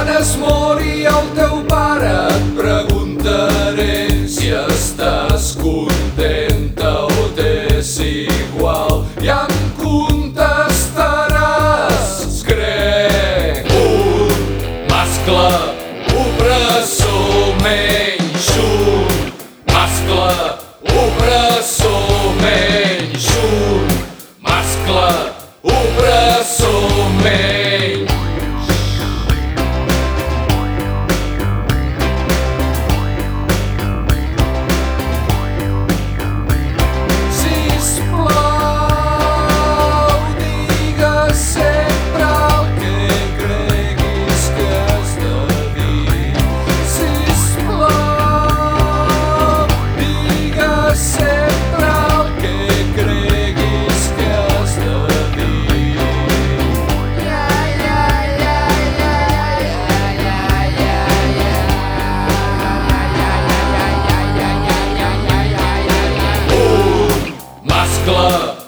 Quan es mori el teu pare et preguntaré si estàs contenta o t'és igual. I em contestaràs, crec, un mascle. Club.